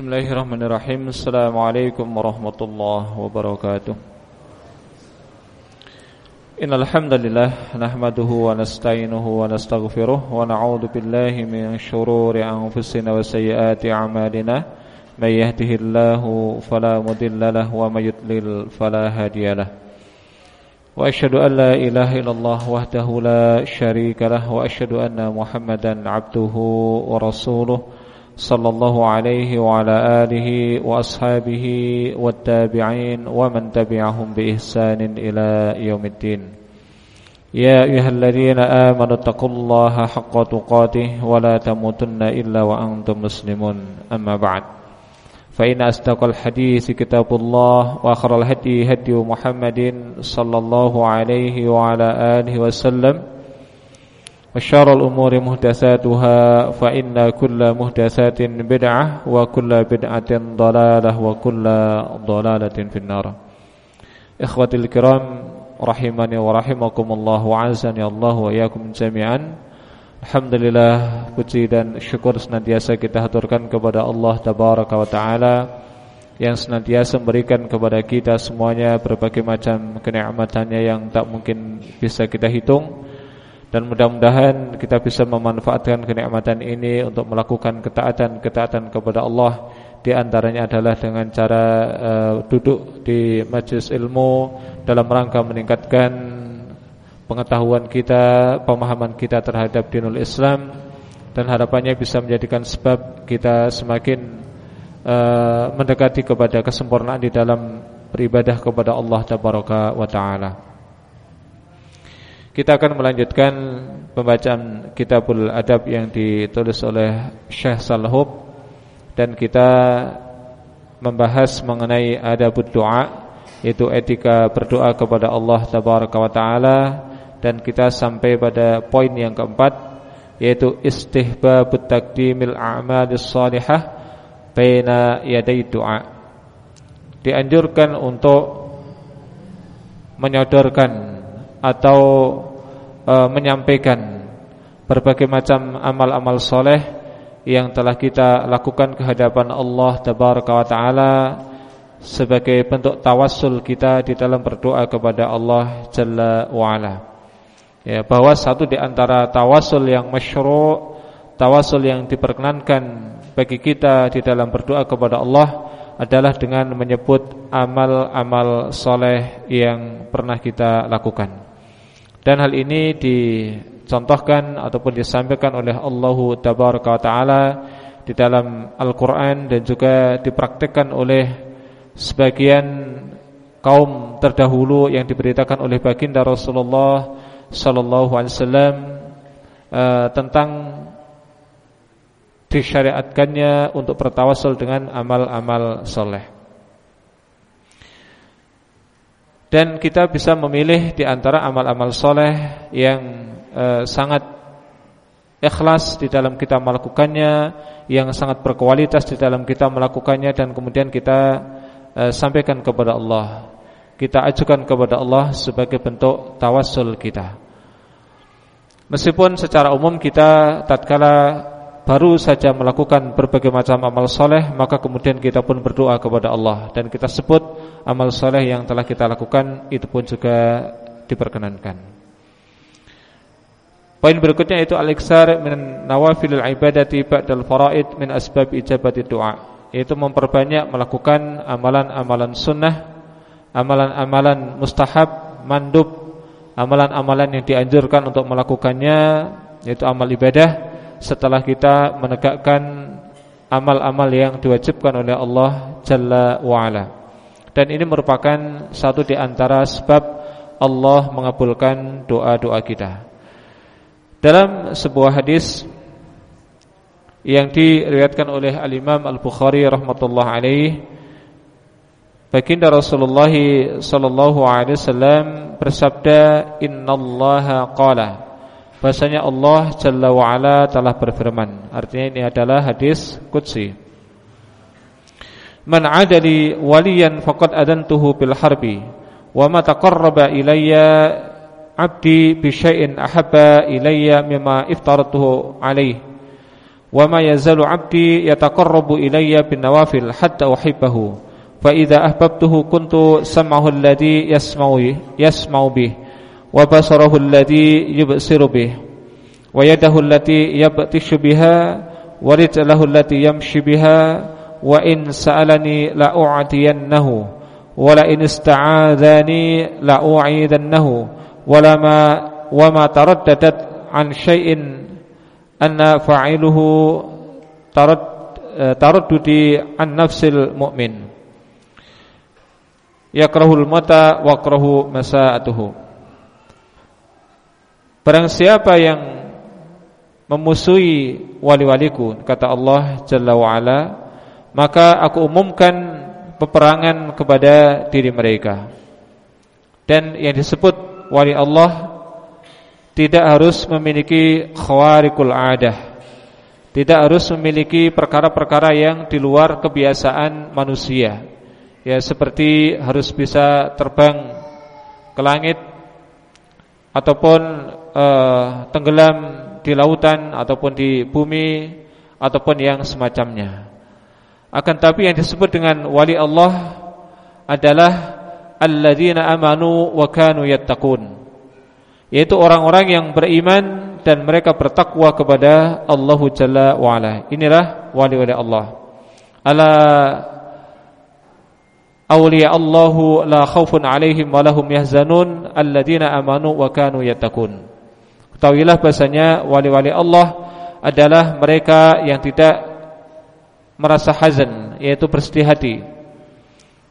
Bismillahirrahmanirrahim Assalamualaikum warahmatullahi wabarakatuh Innal hamdalillah nahmaduhu wa nasta'inuhu wa nastaghfiruh wa na'udzu billahi min shururi anfusina wa sayyiati a'malina may yahdihillahu fala mudilla lahu wa may yudlil fala hadiyalah Wa asyhadu an la ilaha illallah wahdahu la syarika lah wa asyhadu anna Muhammadan abduhu wa rasuluh صلى الله عليه وعلى آله وأصحابه والتابعين ومن تبعهم بإحسان إلى يوم الدين. يا أيها الذين آمنوا اتقوا الله حق تقاته ولا تموتن إلا وأنتم مسلمون. أما بعد فإن أصدق الحديث كتاب الله وآخر الهدي هدي محمد صلى الله عليه وعلى آله وسلم. وشر الأمور مهدساتها فإن كل مهدسات بدعة وكل بدعة ضلالة وكل ضلالة في النار إخوتي الكرام رحمني ورحمكم الله وعزني الله وإياكم جميعا Alhamdulillah puji dan syukur senantiasa kita haturkan kepada Allah Tabaraka wa Ta'ala Yang senantiasa memberikan kepada kita semuanya berbagai macam kenikmatannya yang tak mungkin bisa kita hitung dan mudah-mudahan kita bisa memanfaatkan kenikmatan ini untuk melakukan ketaatan-ketaatan kepada Allah di antaranya adalah dengan cara uh, duduk di majlis ilmu dalam rangka meningkatkan pengetahuan kita, pemahaman kita terhadap dinul Islam dan harapannya bisa menjadikan sebab kita semakin uh, mendekati kepada kesempurnaan di dalam beribadah kepada Allah taala. Kita akan melanjutkan pembacaan Kitabul Adab yang ditulis oleh Syekh Salhub. Dan kita membahas mengenai adabud doa yaitu etika berdoa kepada Allah tabaraka wa taala. Dan kita sampai pada poin yang keempat yaitu istihbabut taqdimil a'malis salihah baina yaday doa dianjurkan untuk menyodorkan atau e, menyampaikan berbagai macam amal-amal soleh yang telah kita lakukan kehadapan Allah Tabaraka wa Taala sebagai bentuk tawassul kita di dalam berdoa kepada Allah Jalla wa Ala. Ya, bahwa satu di antara tawassul yang masyru', tawassul yang diperkenankan bagi kita di dalam berdoa kepada Allah adalah dengan menyebut amal-amal soleh yang pernah kita lakukan. Dan hal ini dicontohkan ataupun disampaikan oleh Allah Tabaraka taala di dalam Al-Qur'an dan juga dipraktikkan oleh sebagian kaum terdahulu yang diberitakan oleh baginda Rasulullah sallallahu alaihi wasallam uh, tentang disyariatkannya untuk bertawasul dengan amal-amal soleh. Dan kita bisa memilih di antara amal-amal soleh yang e, sangat ikhlas di dalam kita melakukannya, yang sangat berkualitas di dalam kita melakukannya dan kemudian kita e, sampaikan kepada Allah. Kita ajukan kepada Allah sebagai bentuk tawassul kita. Meskipun secara umum kita tatkala baru saja melakukan berbagai macam amal soleh Maka kemudian kita pun berdoa kepada Allah Dan kita sebut amal soleh yang telah kita lakukan Itu pun juga diperkenankan. Poin berikutnya itu al-iksar min nawafilil ibadati ba'dal faraid min asbab ijabati doa Yaitu memperbanyak melakukan amalan-amalan sunnah Amalan-amalan mustahab, mandub Amalan-amalan yang dianjurkan untuk melakukannya Yaitu amal ibadah setelah kita menegakkan amal-amal yang diwajibkan oleh Allah Jalla wa'ala Dan ini merupakan satu di antara sebab Allah mengabulkan doa-doa kita. Dalam sebuah hadis yang diriwayatkan oleh Al-Imam Al-Bukhari rahmatullah alaih Baginda Rasulullah sallallahu alaihi wasallam bersabda innallaha qala. Bahasanya Allah Jalla wa'ala telah berfirman. Artinya ini adalah hadis Qudsi Man adali waliyan faqad adantuhu bil harbi Wa ma taqarraba ilayya abdi bi syai'in ahabba ilayya mimma iftaratuhu alaih wa ma yazalu 'abdi yataqarrabu ilayya bin nawafil hatta uhibbahu fa idza ahbabtuhu kuntu sam'ahu alladhi yasma'u yasma'u bih wa basarahu alladhi yubsiru bih wa yadahu allati yabtishu biha wa rijluhu allati yamshi biha wa in sa'alani la u'tiyannahu wa la in ista'adhani la u'idannahu wa ma wa ma taraddadat an syai'in anna fa'iluhu tarad eh, taraddudi an nafsil mu'min. Yakrahul mata wa yakrahu masa'atuhu. Barang siapa yang memusuhi wali-waliku kata Allah Jalla wa ala maka aku umumkan peperangan kepada diri mereka. Dan yang disebut wali Allah tidak harus memiliki khawarikul adah. Tidak harus memiliki perkara-perkara yang di luar kebiasaan manusia. Ya seperti harus bisa terbang ke langit ataupun uh, tenggelam di lautan ataupun di bumi ataupun yang semacamnya akan tapi yang disebut dengan wali Allah adalah alladzina amanu wa kanu yattaqun yaitu orang-orang yang beriman dan mereka bertakwa kepada Allah Jalla wa. Inilah wali-wali Allah. Ala awliya Allahu la khaufun alaihim wa lahum yahzanun alladzina amanu wa kanu yattaqun. Ketahuilah bahasanya wali-wali Allah adalah mereka yang tidak merasa hazan yaitu bersedih hati.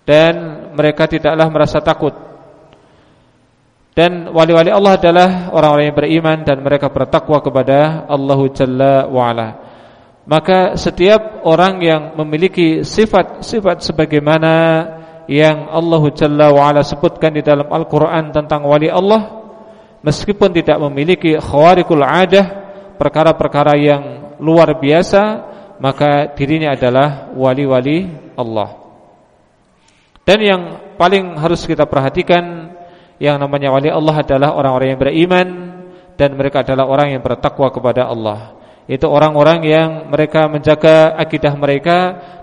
Dan mereka tidaklah merasa takut. Dan wali-wali Allah adalah orang-orang yang beriman dan mereka bertakwa kepada Allah Jalla wa'ala. Maka setiap orang yang memiliki sifat-sifat sebagaimana yang Allah Jalla wa'ala sebutkan di dalam Al-Quran tentang wali Allah Meskipun tidak memiliki khawarikul adah Perkara-perkara yang luar biasa Maka dirinya adalah wali-wali Allah Dan yang paling harus kita perhatikan yang namanya wali Allah adalah orang-orang yang beriman dan mereka adalah orang yang bertakwa kepada Allah. Itu orang-orang yang mereka menjaga akidah mereka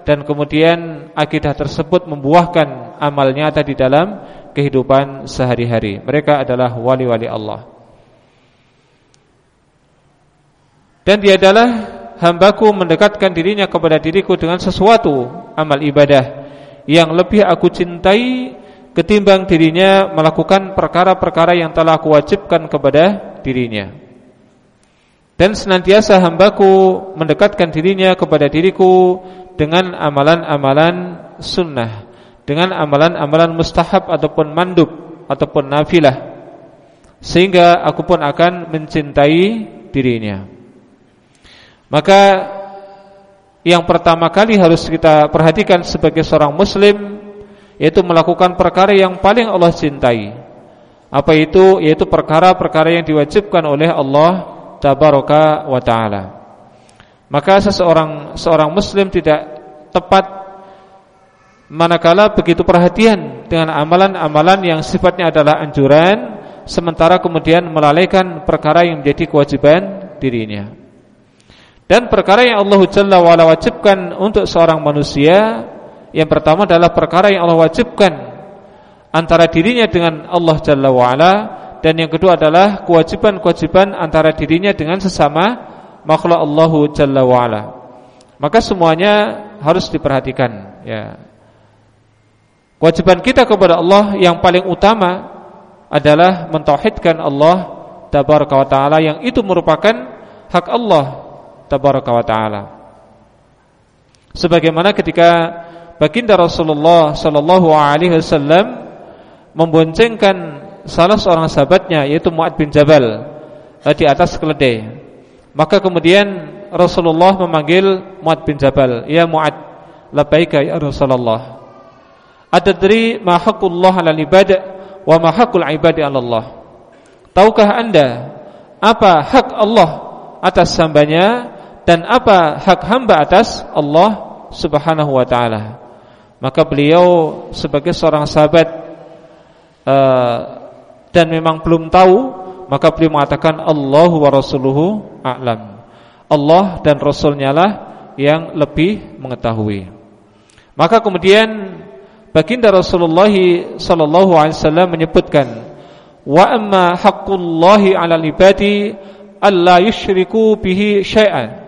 dan kemudian akidah tersebut membuahkan amal nyata di dalam kehidupan sehari-hari. Mereka adalah wali-wali Allah. Dan dia adalah hambaku mendekatkan dirinya kepada diriku dengan sesuatu amal ibadah yang lebih aku cintai ketimbang dirinya melakukan perkara-perkara yang telah kuwajibkan kepada dirinya. Dan senantiasa hambaku mendekatkan dirinya kepada diriku dengan amalan-amalan sunnah, dengan amalan-amalan mustahab ataupun mandub ataupun nafilah, sehingga aku pun akan mencintai dirinya. Maka yang pertama kali harus kita perhatikan sebagai seorang muslim yaitu melakukan perkara yang paling Allah cintai. Apa itu? Yaitu perkara-perkara yang diwajibkan oleh Allah tabaraka wa taala. Maka seseorang seorang muslim tidak tepat manakala begitu perhatian dengan amalan-amalan yang sifatnya adalah anjuran sementara kemudian melalaikan perkara yang menjadi kewajiban dirinya. Dan perkara yang Allah Jalla wa wajibkan untuk seorang manusia yang pertama adalah perkara yang Allah wajibkan antara dirinya dengan Allah Jalla wa'ala dan yang kedua adalah kewajiban-kewajiban antara dirinya dengan sesama makhluk Allah Jalla wa'ala. Maka semuanya harus diperhatikan ya. Kewajiban kita kepada Allah yang paling utama adalah mentauhidkan Allah tabaraka wa taala yang itu merupakan hak Allah tabaraka wa taala. Sebagaimana ketika baginda Rasulullah sallallahu alaihi wasallam memboncengkan salah seorang sahabatnya yaitu Muad bin Jabal eh, di atas keledai. Maka kemudian Rasulullah memanggil Muad bin Jabal, "Ya Muad, labbaika ya Rasulullah." Adadri ma haqqullah 'alal ibad wa ma haqqul ibadi 'ala Allah. Tahukah Anda apa hak Allah atas hambanya dan apa hak hamba atas Allah Subhanahu wa taala? Maka beliau sebagai seorang sahabat uh, dan memang belum tahu, maka beliau mengatakan Allahu wa rasuluhu a'lam. Allah dan Rasulnya lah yang lebih mengetahui. Maka kemudian baginda Rasulullah sallallahu alaihi wasallam menyebutkan wa amma haqqullahi 'alal ibadi alla yusyriku bihi syai'an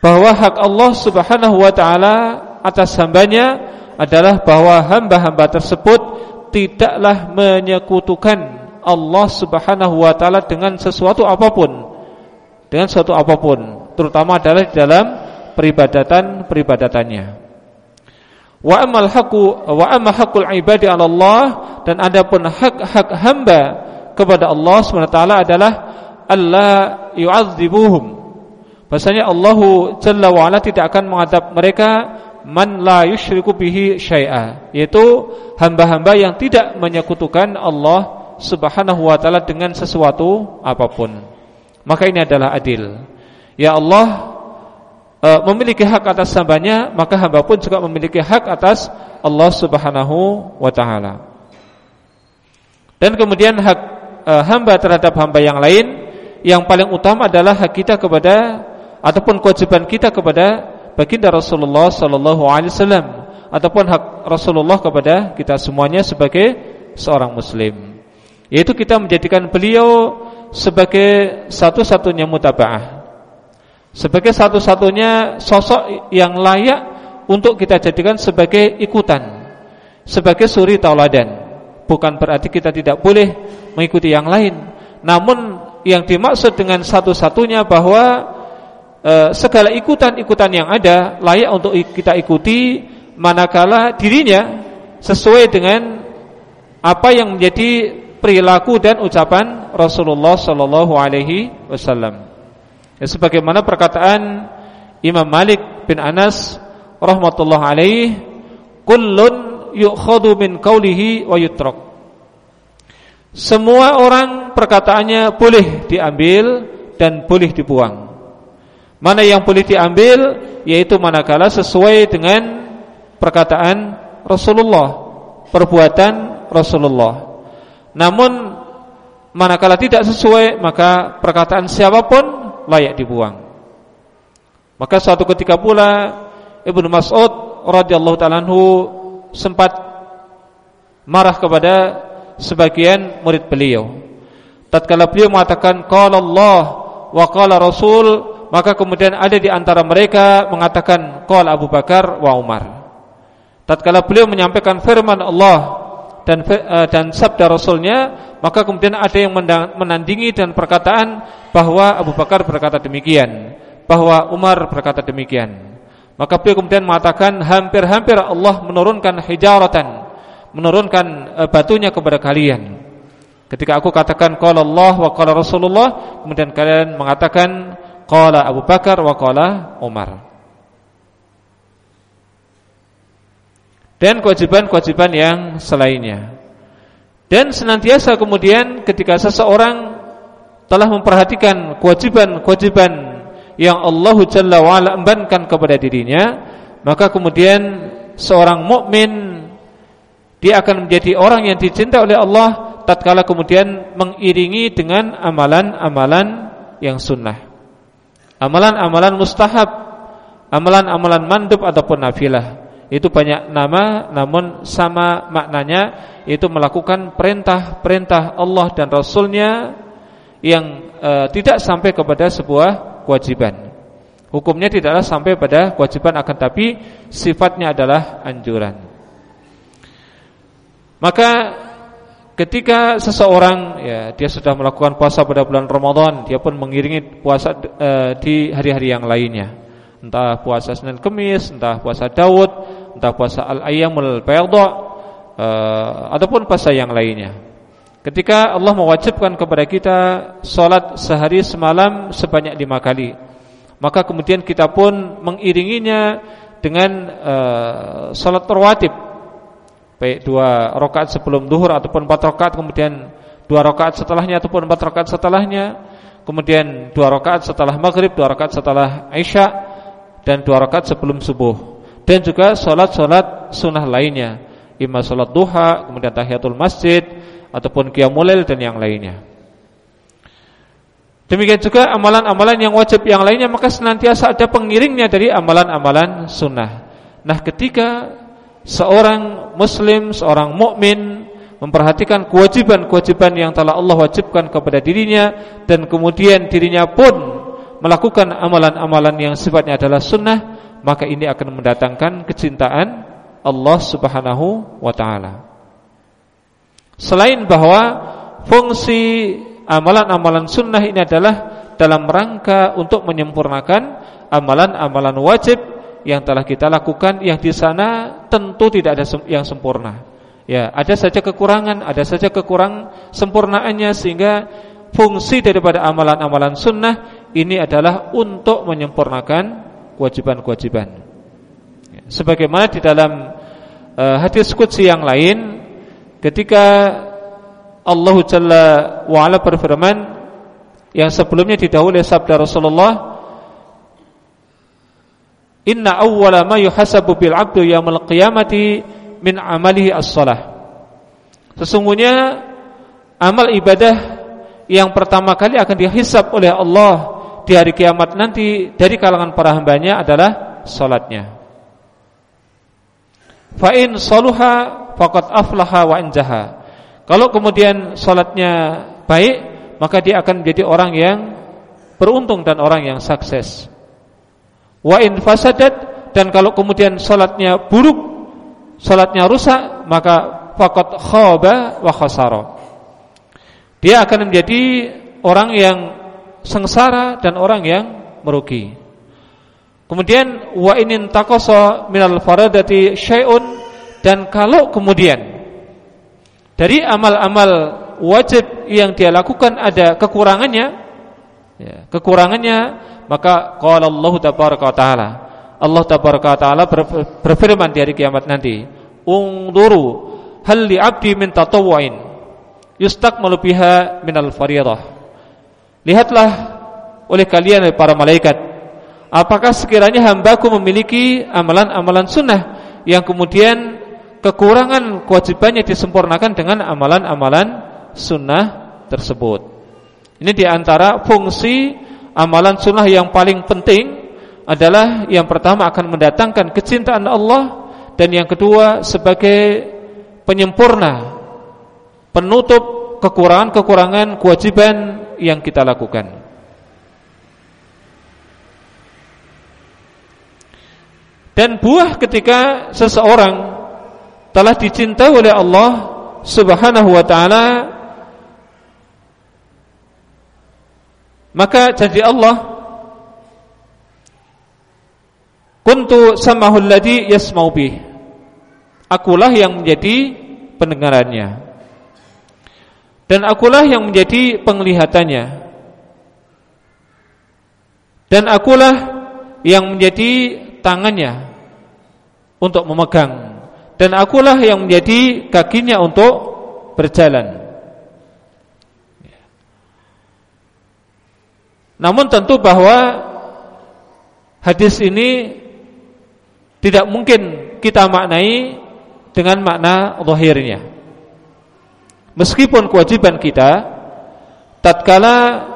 bahwa hak Allah Subhanahu wa taala atas hambanya adalah bahwa hamba-hamba tersebut tidaklah menyekutukan Allah Subhanahu wa taala dengan sesuatu apa pun dengan sesuatu apa pun terutama adalah di dalam peribadatan-peribadatannya Wa amal haqqu wa amma haqqul ibadi 'ala Allah dan adapun hak-hak hamba kepada Allah SWT adalah Allah yu'adzibuhum. Bahasanya Allah Jalla wa ala tidak akan mengadab mereka man la yusyriku bihi syai'a, yaitu hamba-hamba yang tidak menyekutukan Allah Subhanahu wa taala dengan sesuatu apa pun. Maka ini adalah adil. Ya Allah e, memiliki hak atas hambanya, maka hamba pun juga memiliki hak atas Allah Subhanahu wa taala. Dan kemudian hak e, hamba terhadap hamba yang lain yang paling utama adalah hak kita kepada ataupun kewajiban kita kepada baginda Rasulullah sallallahu alaihi wasallam ataupun hak Rasulullah kepada kita semuanya sebagai seorang muslim. Yaitu kita menjadikan beliau sebagai satu-satunya mutabaah sebagai satu-satunya sosok yang layak untuk kita jadikan sebagai ikutan, sebagai suri tauladan. Bukan berarti kita tidak boleh mengikuti yang lain, namun yang dimaksud dengan satu-satunya bahwa e, segala ikutan-ikutan yang ada layak untuk kita ikuti manakala dirinya sesuai dengan apa yang menjadi perilaku dan ucapan Rasulullah sallallahu alaihi wasallam. Ya, sebagaimana perkataan Imam Malik bin Anas rahmatullah alaih, kullun yu'khadhu min qawlihi wa yutrak. Semua orang perkataannya boleh diambil dan boleh dibuang. Mana yang boleh diambil yaitu manakala sesuai dengan perkataan Rasulullah, perbuatan Rasulullah. Namun manakala tidak sesuai maka perkataan siapa pun layak dibuang. Maka suatu ketika pula Ibnu Mas'ud radhiyallahu taala sempat marah kepada sebagian murid beliau. Tatkala beliau mengatakan qala Allah wa qala Rasul, maka kemudian ada di antara mereka mengatakan qala Abu Bakar wa Umar. Tatkala beliau menyampaikan firman Allah dan eh, dan sabda Rasulnya maka kemudian ada yang menandingi dan perkataan bahwa Abu Bakar berkata demikian bahwa Umar berkata demikian maka beliau kemudian mengatakan hampir-hampir Allah menurunkan hijaratan menurunkan eh, batunya kepada kalian ketika aku katakan qala Allah wa qala Rasulullah kemudian kalian mengatakan qala Abu Bakar wa qala Umar dan kewajiban-kewajiban yang selainnya. Dan senantiasa kemudian ketika seseorang telah memperhatikan kewajiban-kewajiban yang Allah Jalla wa'ala embankan kepada dirinya, maka kemudian seorang mukmin dia akan menjadi orang yang dicinta oleh Allah tatkala kemudian mengiringi dengan amalan-amalan yang sunnah. Amalan-amalan mustahab, amalan-amalan mandub ataupun nafilah. Itu banyak nama namun sama maknanya itu melakukan perintah-perintah Allah dan Rasulnya yang e, tidak sampai kepada sebuah kewajiban. Hukumnya tidaklah sampai pada kewajiban akan tapi sifatnya adalah anjuran. Maka ketika seseorang ya dia sudah melakukan puasa pada bulan Ramadan, dia pun mengiringi puasa e, di hari-hari yang lainnya. Entah puasa Senin Kemis, entah puasa Daud, entah puasa al-ayyamul bayadha uh, ataupun puasa yang lainnya. Ketika Allah mewajibkan kepada kita salat sehari semalam sebanyak lima kali, maka kemudian kita pun mengiringinya dengan uh, salat terwatib, baik dua rakaat sebelum duhur ataupun empat rakaat kemudian dua rakaat setelahnya ataupun empat rakaat setelahnya, kemudian dua rakaat setelah maghrib, dua rakaat setelah isya dan dua rakaat sebelum subuh. Dan juga sholat-sholat sunnah lainnya. Imma sholat duha kemudian tahiyatul masjid ataupun qiyamul dan yang lainnya. Demikian juga amalan-amalan yang wajib. Yang lainnya maka senantiasa ada pengiringnya dari amalan-amalan sunnah. Nah, ketika seorang muslim, seorang mukmin memperhatikan kewajiban-kewajiban yang telah Allah wajibkan kepada dirinya dan kemudian dirinya pun melakukan amalan-amalan yang sifatnya adalah sunnah, maka ini akan mendatangkan kecintaan Allah Subhanahu wa taala. Selain bahwa fungsi amalan-amalan sunnah ini adalah dalam rangka untuk menyempurnakan amalan-amalan wajib yang telah kita lakukan yang di sana tentu tidak ada yang sempurna. Ya, ada saja kekurangan, ada saja kekurang sempurnaannya sehingga fungsi daripada amalan-amalan sunnah ini adalah untuk menyempurnakan kewajiban-kewajiban. Ya, sebagaimana di dalam uh, hadis qudsi yang lain ketika Allah Jalla wa'ala berfirman yang sebelumnya didahului sabda Rasulullah Inna awwala ma yuhasabu bil 'abdu yaumil qiyamati min amalihi as-salah. Sesungguhnya amal ibadah yang pertama kali akan dihisab oleh Allah di hari kiamat nanti dari kalangan para hambanya adalah salatnya. Fa in saluha faqad aflaha wa anjaha. Kalau kemudian sholatnya baik, maka dia akan menjadi orang yang beruntung dan orang yang sukses. Wa in fasadat dan kalau kemudian sholatnya buruk, sholatnya rusak, maka fakot khaba wa khasara. Dia akan menjadi orang yang sengsara dan orang yang merugi. Kemudian wa inin taqasa minal faradati syai'un dan kalau kemudian dari amal-amal wajib yang dia lakukan ada kekurangannya ya, kekurangannya maka qala Allah tabaraka taala. Allah tabaraka taala berfirman di hari kiamat nanti ungduru hal li 'abdi min tatawwu'in yustakmalu biha minal fariidah lihatlah oleh kalian para malaikat apakah sekiranya hambaku memiliki amalan-amalan sunnah yang kemudian kekurangan kewajibannya disempurnakan dengan amalan-amalan sunnah tersebut. Ini di antara fungsi amalan sunnah yang paling penting adalah yang pertama akan mendatangkan kecintaan Allah dan yang kedua sebagai penyempurna penutup kekurangan-kekurangan kewajiban yang kita lakukan. Dan buah ketika seseorang telah dicintai oleh Allah Subhanahu wa taala maka janji Allah kuntu samahul ladzi yasmau bih. Akulah yang menjadi pendengarannya. Dan akulah yang menjadi penglihatannya. Dan akulah yang menjadi tangannya untuk memegang. Dan akulah yang menjadi kakinya untuk berjalan. Namun tentu bahwa hadis ini tidak mungkin kita maknai dengan makna zahirnya. Meskipun kewajiban kita tatkala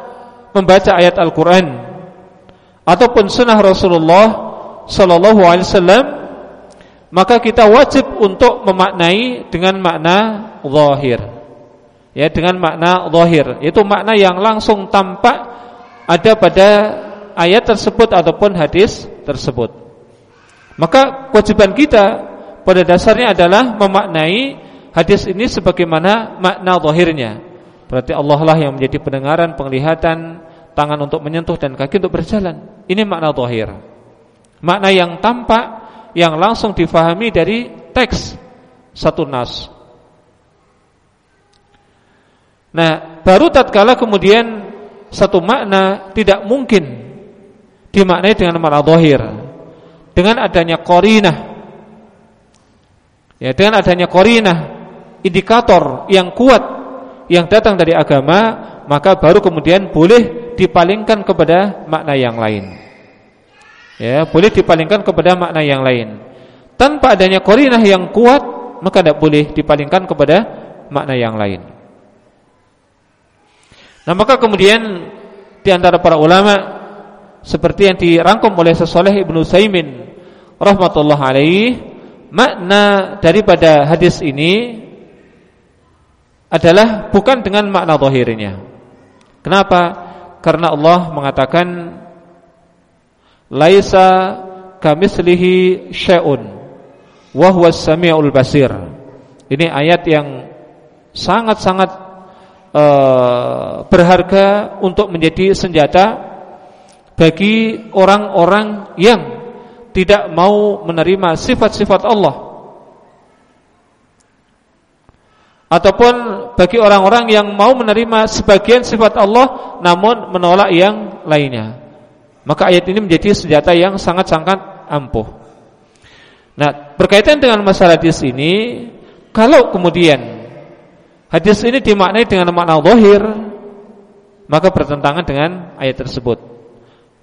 membaca ayat Al-Qur'an ataupun sunnah Rasulullah sallallahu alaihi wasallam maka kita wajib untuk memaknai dengan makna zahir. Ya, dengan makna zahir, itu makna yang langsung tampak ada pada ayat tersebut ataupun hadis tersebut. Maka kewajiban kita pada dasarnya adalah memaknai hadis ini sebagaimana makna zahirnya. Berarti Allah lah yang menjadi pendengaran, penglihatan, tangan untuk menyentuh dan kaki untuk berjalan. Ini makna zahir. Makna yang tampak yang langsung difahami dari teks satu nas. Nah, baru tatkala kemudian satu makna tidak mungkin dimaknai dengan makna zahir. Dengan adanya qarinah. Ya, dengan adanya qarinah, indikator yang kuat yang datang dari agama, maka baru kemudian boleh dipalingkan kepada makna yang lain ya boleh dipalingkan kepada makna yang lain. Tanpa adanya korinah yang kuat, maka tidak boleh dipalingkan kepada makna yang lain. Nah maka kemudian di antara para ulama seperti yang dirangkum oleh Sesoleh Ibnu Saimin rahmatullah alaih makna daripada hadis ini adalah bukan dengan makna zahirnya. Kenapa? Karena Allah mengatakan laisa kamitslihi syai'un wa samiul basir. Ini ayat yang sangat-sangat uh, berharga untuk menjadi senjata bagi orang-orang yang tidak mau menerima sifat-sifat Allah ataupun bagi orang-orang yang mau menerima sebagian sifat Allah namun menolak yang lainnya. Maka ayat ini menjadi senjata yang sangat-sangat ampuh. Nah, berkaitan dengan masalah hadis ini, kalau kemudian hadis ini dimaknai dengan makna zahir, maka bertentangan dengan ayat tersebut.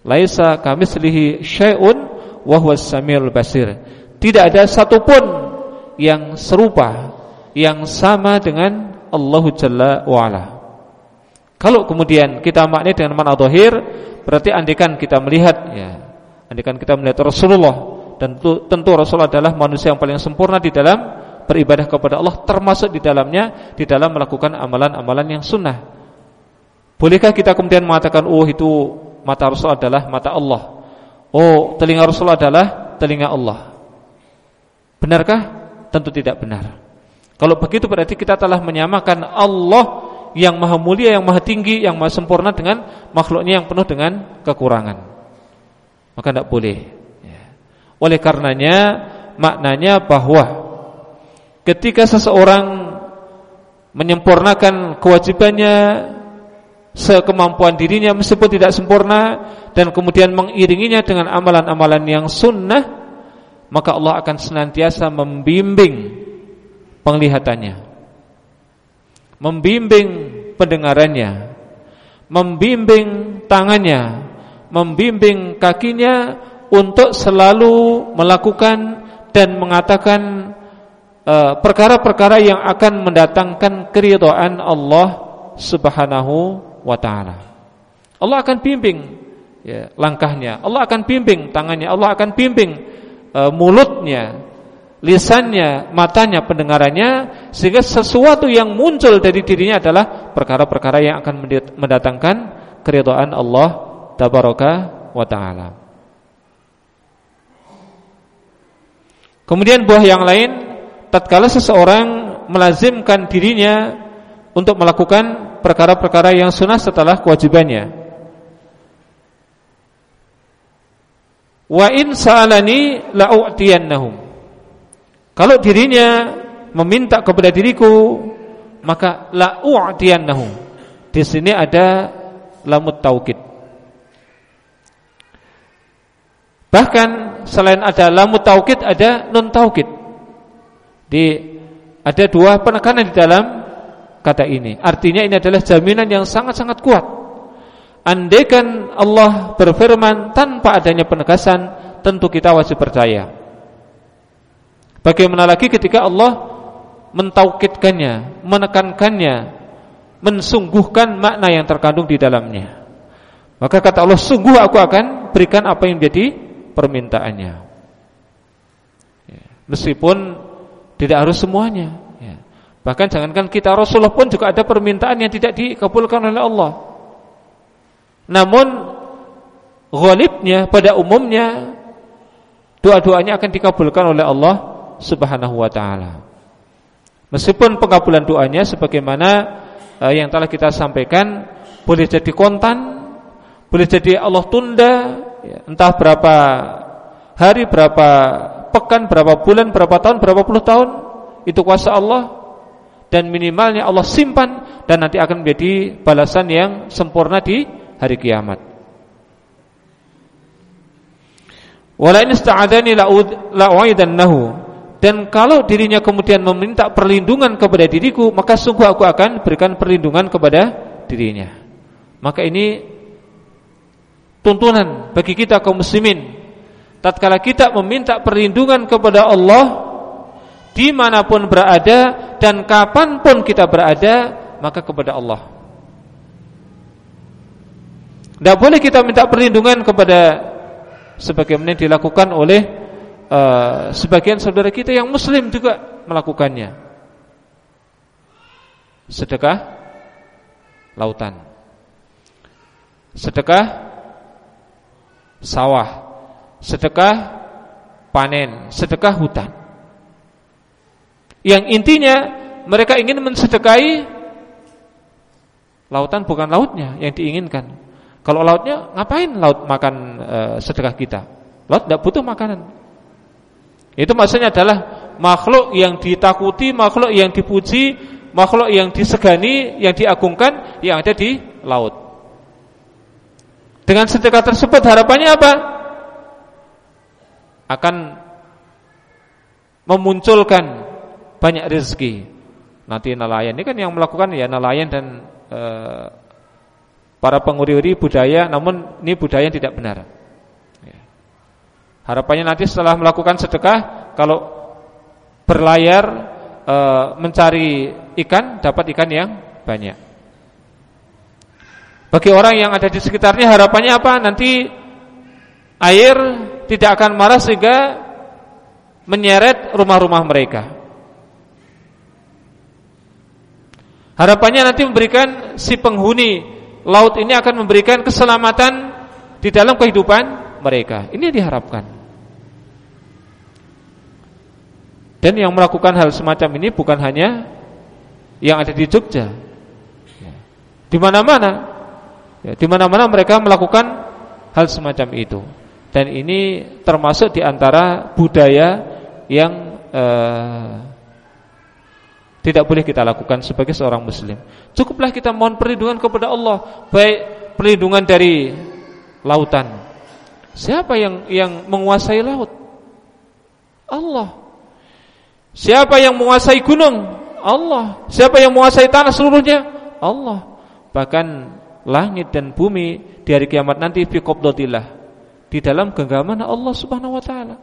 Laisa kamitslihi syai'un wa huwas samiul basir. Tidak ada satupun yang serupa, yang sama dengan Allah Jalla wa ala. Kalau kemudian kita maknai dengan makna zahir, berarti andikan kita melihat ya, andikan kita melihat Rasulullah dan tentu, tentu Rasulullah adalah manusia yang paling sempurna di dalam beribadah kepada Allah termasuk di dalamnya di dalam melakukan amalan-amalan yang sunnah. Bolehkah kita kemudian mengatakan oh itu mata Rasul adalah mata Allah. Oh, telinga Rasul adalah telinga Allah. Benarkah? Tentu tidak benar. Kalau begitu berarti kita telah menyamakan Allah yang maha mulia, yang maha tinggi, yang maha sempurna dengan makhluknya yang penuh dengan kekurangan. Maka tidak boleh. Ya. Oleh karenanya maknanya bahwa ketika seseorang menyempurnakan kewajibannya sekemampuan dirinya meskipun tidak sempurna dan kemudian mengiringinya dengan amalan-amalan yang sunnah maka Allah akan senantiasa membimbing penglihatannya membimbing pendengarannya, membimbing tangannya, membimbing kakinya untuk selalu melakukan dan mengatakan perkara-perkara uh, yang akan mendatangkan keridhaan Allah Subhanahu wa taala. Allah akan bimbing ya, langkahnya, Allah akan bimbing tangannya, Allah akan bimbing uh, mulutnya lisannya, matanya, pendengarannya sehingga sesuatu yang muncul dari dirinya adalah perkara-perkara yang akan mendatangkan keridhaan Allah tabaraka wa taala. Kemudian buah yang lain tatkala seseorang melazimkan dirinya untuk melakukan perkara-perkara yang sunnah setelah kewajibannya. Wa in sa'alani la'u'tiyannahum kalau dirinya meminta kepada diriku, maka la u'tiyannahu. Di sini ada lamut taukid. Bahkan selain ada lamut taukid ada nun taukid. Di ada dua penekanan di dalam kata ini. Artinya ini adalah jaminan yang sangat-sangat kuat. Andaikan Allah berfirman tanpa adanya penegasan, tentu kita wajib percaya. Bagaimana lagi ketika Allah mentaukidkannya, menekankannya, mensungguhkan makna yang terkandung di dalamnya. Maka kata Allah, sungguh aku akan berikan apa yang menjadi permintaannya. Ya, meskipun tidak harus semuanya. Ya. Bahkan jangankan kita Rasulullah pun juga ada permintaan yang tidak dikabulkan oleh Allah. Namun ghalibnya pada umumnya doa-doanya akan dikabulkan oleh Allah Subhanahu wa taala. Meskipun pengabulan doanya sebagaimana uh, yang telah kita sampaikan boleh jadi kontan, boleh jadi Allah tunda ya, entah berapa hari, berapa pekan, berapa bulan, berapa tahun, berapa puluh tahun itu kuasa Allah dan minimalnya Allah simpan dan nanti akan menjadi balasan yang sempurna di hari kiamat. Dan kalau dirinya kemudian meminta perlindungan kepada diriku, maka sungguh aku akan berikan perlindungan kepada dirinya. Maka ini tuntunan bagi kita kaum muslimin. Tatkala kita meminta perlindungan kepada Allah di mana pun berada dan kapan pun kita berada, maka kepada Allah. Tidak boleh kita minta perlindungan kepada sebagaimana dilakukan oleh uh, sebagian saudara kita yang muslim juga melakukannya. Sedekah lautan. Sedekah sawah. Sedekah panen, sedekah hutan. Yang intinya mereka ingin mensedekahi lautan bukan lautnya yang diinginkan. Kalau lautnya ngapain laut makan e, sedekah kita? Laut tidak butuh makanan. Itu maksudnya adalah makhluk yang ditakuti, makhluk yang dipuji, makhluk yang disegani, yang diagungkan yang ada di laut. Dengan sedekah tersebut harapannya apa? Akan memunculkan banyak rezeki. Nanti nelayan ini kan yang melakukan ya nelayan dan e, para penguri-uri budaya namun ini budaya yang tidak benar. Ya. Harapannya nanti setelah melakukan sedekah kalau berlayar e, mencari ikan dapat ikan yang banyak. Bagi orang yang ada di sekitarnya harapannya apa? Nanti air tidak akan marah sehingga menyeret rumah-rumah mereka. Harapannya nanti memberikan si penghuni laut ini akan memberikan keselamatan di dalam kehidupan mereka. Ini diharapkan. Dan yang melakukan hal semacam ini bukan hanya yang ada di Jogja. Di mana-mana, ya, di mana-mana mereka melakukan hal semacam itu. Dan ini termasuk di antara budaya yang eh, tidak boleh kita lakukan sebagai seorang muslim. Cukuplah kita mohon perlindungan kepada Allah, baik perlindungan dari lautan. Siapa yang yang menguasai laut? Allah. Siapa yang menguasai gunung? Allah. Siapa yang menguasai tanah seluruhnya? Allah. Bahkan langit dan bumi di hari kiamat nanti fi qabdatillah di dalam genggaman Allah Subhanahu wa taala.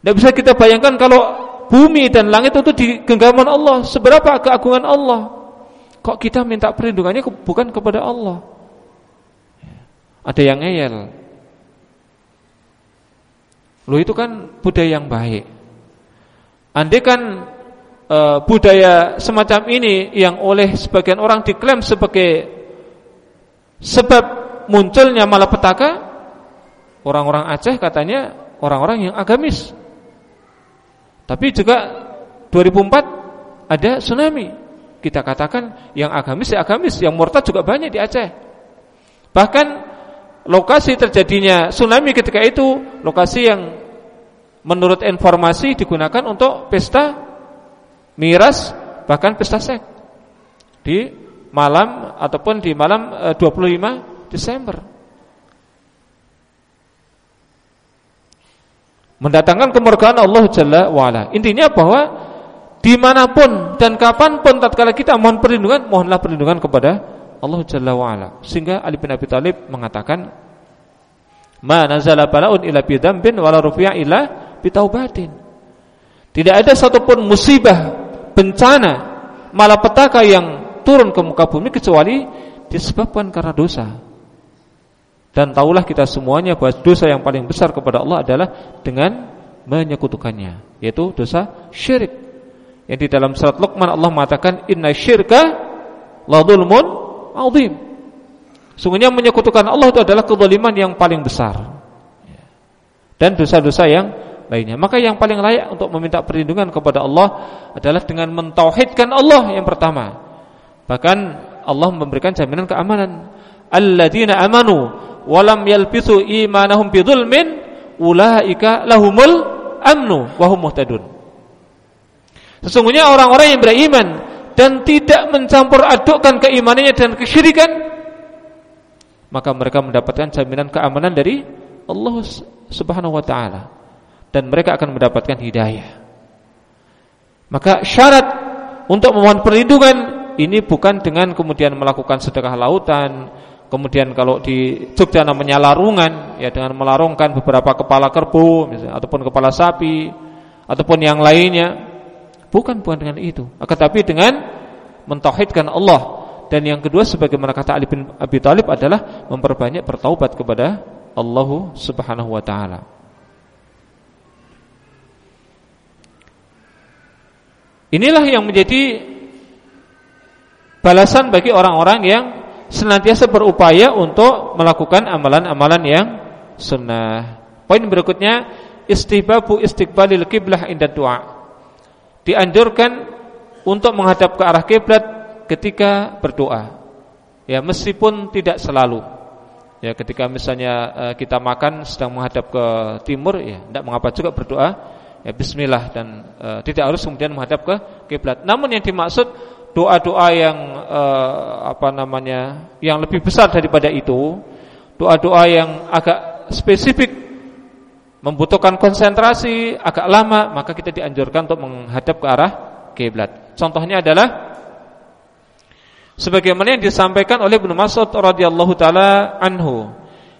Tidak bisa kita bayangkan kalau bumi dan langit itu di genggaman Allah. Seberapa keagungan Allah? Kok kita minta perlindungannya bukan kepada Allah? Ada yang ngeyel. Lo itu kan budaya yang baik. Andai kan e, budaya semacam ini yang oleh sebagian orang diklaim sebagai sebab munculnya malapetaka, orang-orang Aceh katanya orang-orang yang agamis. Tapi juga 2004 ada tsunami. Kita katakan yang agamis ya agamis, yang murtad juga banyak di Aceh. Bahkan lokasi terjadinya tsunami ketika itu lokasi yang menurut informasi digunakan untuk pesta miras bahkan pesta seks di malam ataupun di malam 25 eh, Desember. Mendatangkan kemurkaan Allah Jalla wa'ala. Intinya bahwa di mana pun dan kapan pun tatkala kita mohon perlindungan, mohonlah perlindungan kepada Allah Jalla wa'ala. Sehingga Ali bin Abi Thalib mengatakan, "Ma nazala balaun ila bidambin wala rufi'a ila bitaubatin." Tidak ada satupun musibah, bencana, malapetaka yang turun ke muka bumi kecuali disebabkan karena dosa. Dan tahulah kita semuanya bahwa dosa yang paling besar kepada Allah adalah dengan menyekutukannya, yaitu dosa syirik. Yang di dalam surat Luqman Allah mengatakan inna syirka la dzulmun adzim. Sungguhnya menyekutukan Allah itu adalah kezaliman yang paling besar. Dan dosa-dosa yang lainnya. Maka yang paling layak untuk meminta perlindungan kepada Allah adalah dengan mentauhidkan Allah yang pertama. Bahkan Allah memberikan jaminan keamanan. Alladzina amanu walam yalbisu imanahum bidzulmin ulaika lahumul amnu wa hum muhtadun. Sesungguhnya orang-orang yang beriman dan tidak mencampur adukkan keimanannya dan kesyirikan maka mereka mendapatkan jaminan keamanan dari Allah Subhanahu wa taala dan mereka akan mendapatkan hidayah. Maka syarat untuk memohon perlindungan ini bukan dengan kemudian melakukan sedekah lautan, Kemudian kalau di Jogja namanya larungan ya dengan melarungkan beberapa kepala kerbau misalnya ataupun kepala sapi ataupun yang lainnya. Bukan bukan dengan itu, akan tapi dengan mentauhidkan Allah dan yang kedua sebagaimana kata Ali bin Abi Thalib adalah memperbanyak bertaubat kepada Allah Subhanahu wa taala. Inilah yang menjadi balasan bagi orang-orang yang senantiasa berupaya untuk melakukan amalan-amalan yang sunnah. Poin berikutnya istihbabu istiqbalil kiblah inda doa. Dianjurkan untuk menghadap ke arah kiblat ketika berdoa. Ya, meskipun tidak selalu. Ya, ketika misalnya uh, kita makan sedang menghadap ke timur ya, tidak mengapa juga berdoa ya bismillah dan uh, tidak harus kemudian menghadap ke kiblat. Namun yang dimaksud doa-doa yang uh, apa namanya yang lebih besar daripada itu, doa-doa yang agak spesifik membutuhkan konsentrasi agak lama, maka kita dianjurkan untuk menghadap ke arah kiblat. Contohnya adalah sebagaimana yang disampaikan oleh Ibnu Mas'ud radhiyallahu taala anhu.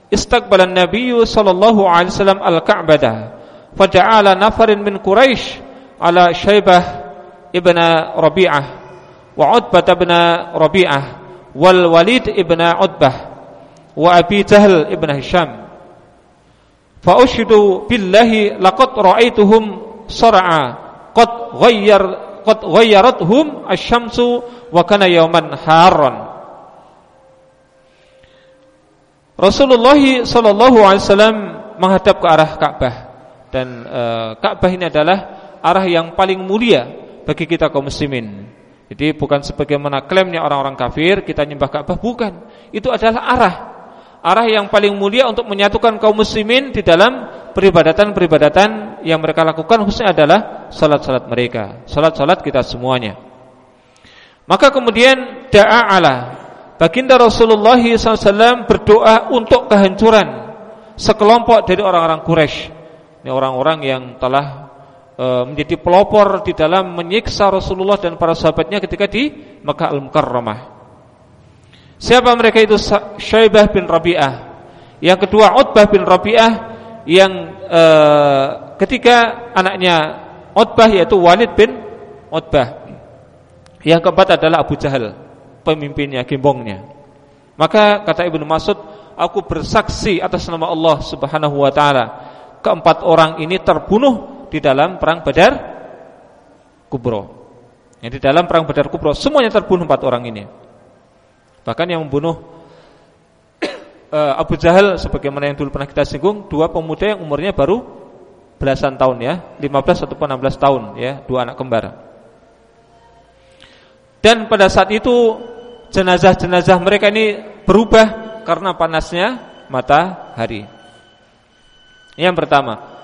Istaqbala an-nabiy sallallahu alaihi wasallam al-Ka'bah faja'ala nafarin min Quraisy ala Syaibah ibn Rabi'ah wa Utbah ibn Rabi'ah wal Walid ibn Utbah wa Abi Jahl ibn Hisham fa ushidu billahi laqad ra'aituhum sar'a qad ghayyar qad ghayyarathum asy-syamsu wa kana yawman harran Rasulullah sallallahu alaihi wasallam menghadap ke arah Ka'bah dan e, Ka'bah ini adalah arah yang paling mulia bagi kita kaum muslimin. Jadi bukan sebagaimana klaimnya orang-orang kafir kita nyembah Ka'bah bukan. Itu adalah arah arah yang paling mulia untuk menyatukan kaum muslimin di dalam peribadatan-peribadatan yang mereka lakukan khususnya adalah salat-salat mereka, salat-salat kita semuanya. Maka kemudian da'a ala Baginda Rasulullah SAW berdoa untuk kehancuran sekelompok dari orang-orang Quraisy. Ini orang-orang yang telah menjadi pelopor di dalam menyiksa Rasulullah dan para sahabatnya ketika di Mekah Al-Mukarramah. Siapa mereka itu? Syaibah bin Rabi'ah. Yang kedua Utbah bin Rabi'ah yang e, ketika anaknya Utbah yaitu Walid bin Utbah. Yang keempat adalah Abu Jahal, pemimpinnya, gembongnya. Maka kata Ibnu Mas'ud, aku bersaksi atas nama Allah Subhanahu wa taala, keempat orang ini terbunuh di dalam perang Badar Kubro. Yang di dalam perang Badar Kubro semuanya terbunuh empat orang ini. Bahkan yang membunuh uh, Abu Jahal sebagaimana yang dulu pernah kita singgung, dua pemuda yang umurnya baru belasan tahun ya, 15 ataupun 16 tahun ya, dua anak kembar. Dan pada saat itu jenazah-jenazah mereka ini berubah karena panasnya matahari. Yang pertama,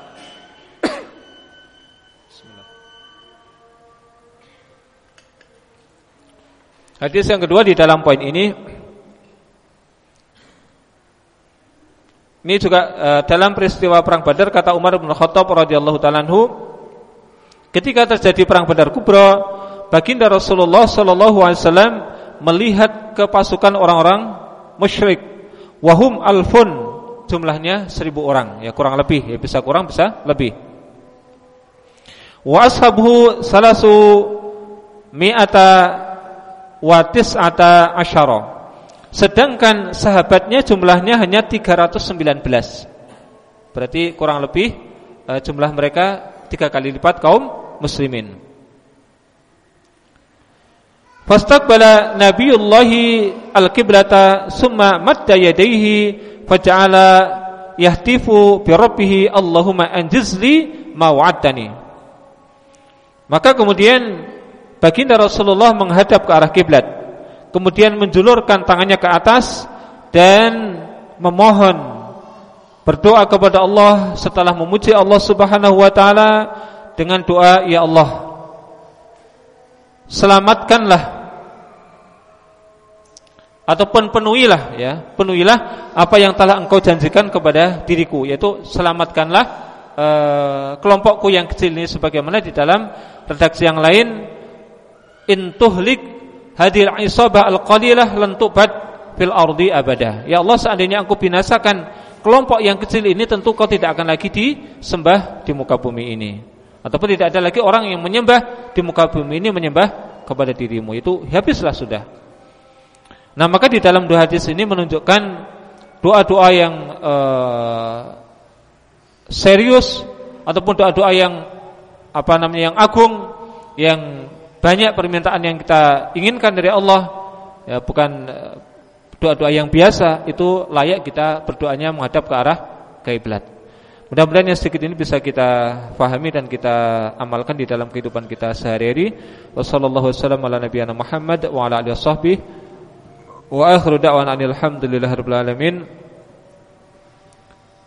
Hadis yang kedua di dalam poin ini Ini juga uh, dalam peristiwa perang Badar kata Umar bin Khattab radhiyallahu taala ketika terjadi perang Badar Kubra, baginda Rasulullah sallallahu alaihi wasallam melihat ke pasukan orang-orang musyrik. Wahum alfun jumlahnya seribu orang. Ya kurang lebih. Ya bisa kurang bisa lebih. Wa ashabuhu salasu mi'ata wa tis'ata asyara. Sedangkan sahabatnya jumlahnya hanya 319 Berarti kurang lebih e, jumlah mereka tiga kali lipat kaum muslimin. Fastaqbala Nabiullahi al-qiblata summa madda yadayhi faja'ala yahtifu bi rabbih Allahumma anjizli ma wa'adtani Maka kemudian baginda Rasulullah menghadap ke arah kiblat kemudian menjulurkan tangannya ke atas dan memohon berdoa kepada Allah setelah memuji Allah Subhanahu wa taala dengan doa ya Allah selamatkanlah ataupun penuhilah ya penuhilah apa yang telah engkau janjikan kepada diriku yaitu selamatkanlah uh, kelompokku yang kecil ini sebagaimana di dalam redaksi yang lain intuhlik hadir isabah al-qalilah lentubat fil ardi abada. Ya Allah seandainya engkau binasakan kelompok yang kecil ini tentu kau tidak akan lagi disembah di muka bumi ini. Ataupun tidak ada lagi orang yang menyembah di muka bumi ini menyembah kepada dirimu. Itu habislah sudah. Nah, maka di dalam dua hadis ini menunjukkan doa-doa yang uh, serius ataupun doa-doa yang apa namanya yang agung yang banyak permintaan yang kita inginkan dari Allah ya bukan eh, doa-doa yang biasa itu layak kita berdoanya menghadap ke arah kiblat. Mudah-mudahan yang sedikit ini bisa kita fahami dan kita amalkan di dalam kehidupan kita sehari-hari. Wasallam ala nabiyana Muhammad wa ala alihi wa akhiru da'wana alhamdulillahirabbil alamin.